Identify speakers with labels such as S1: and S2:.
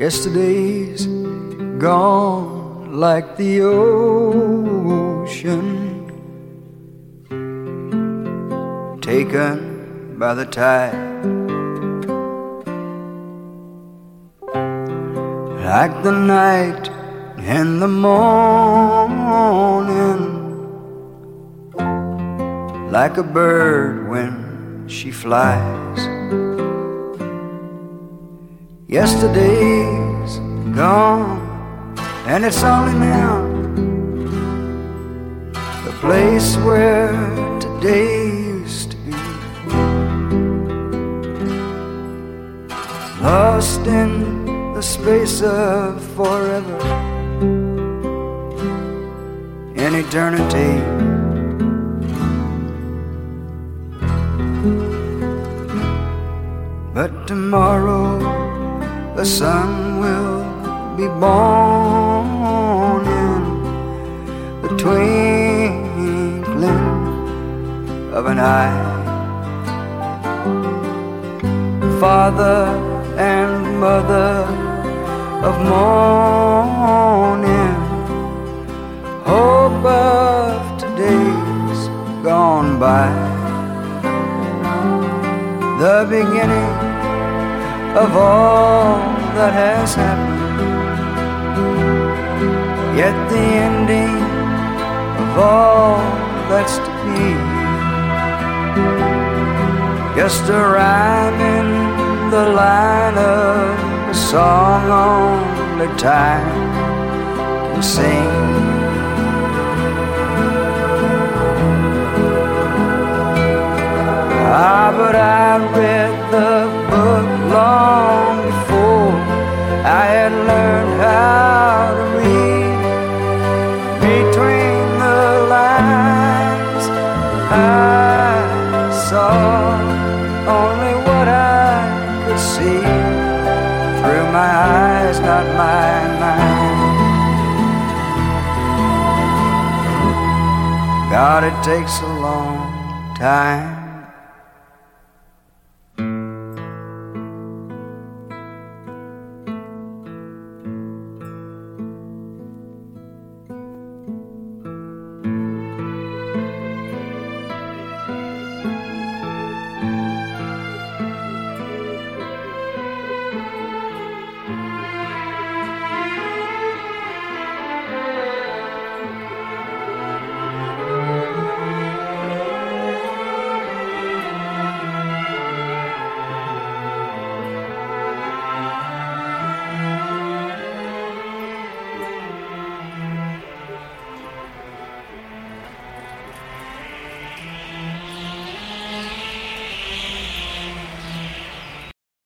S1: Yesterday's gone like the ocean, taken by the tide. Like the night and the morning, like a bird when she flies. Yesterday's gone, and it's only now the place where today used to be. Lost in the space of forever, in eternity. But tomorrow the sun will be born in the twinkling of an eye. Father and mother of morning, hope of today's gone by. The beginning of all that has happened, yet the ending of all that's to be. Just a rhyme in the line of a song only time can sing. Learned how to read between the lines. I saw only what I could see through my eyes, not my mind. God, it takes a long time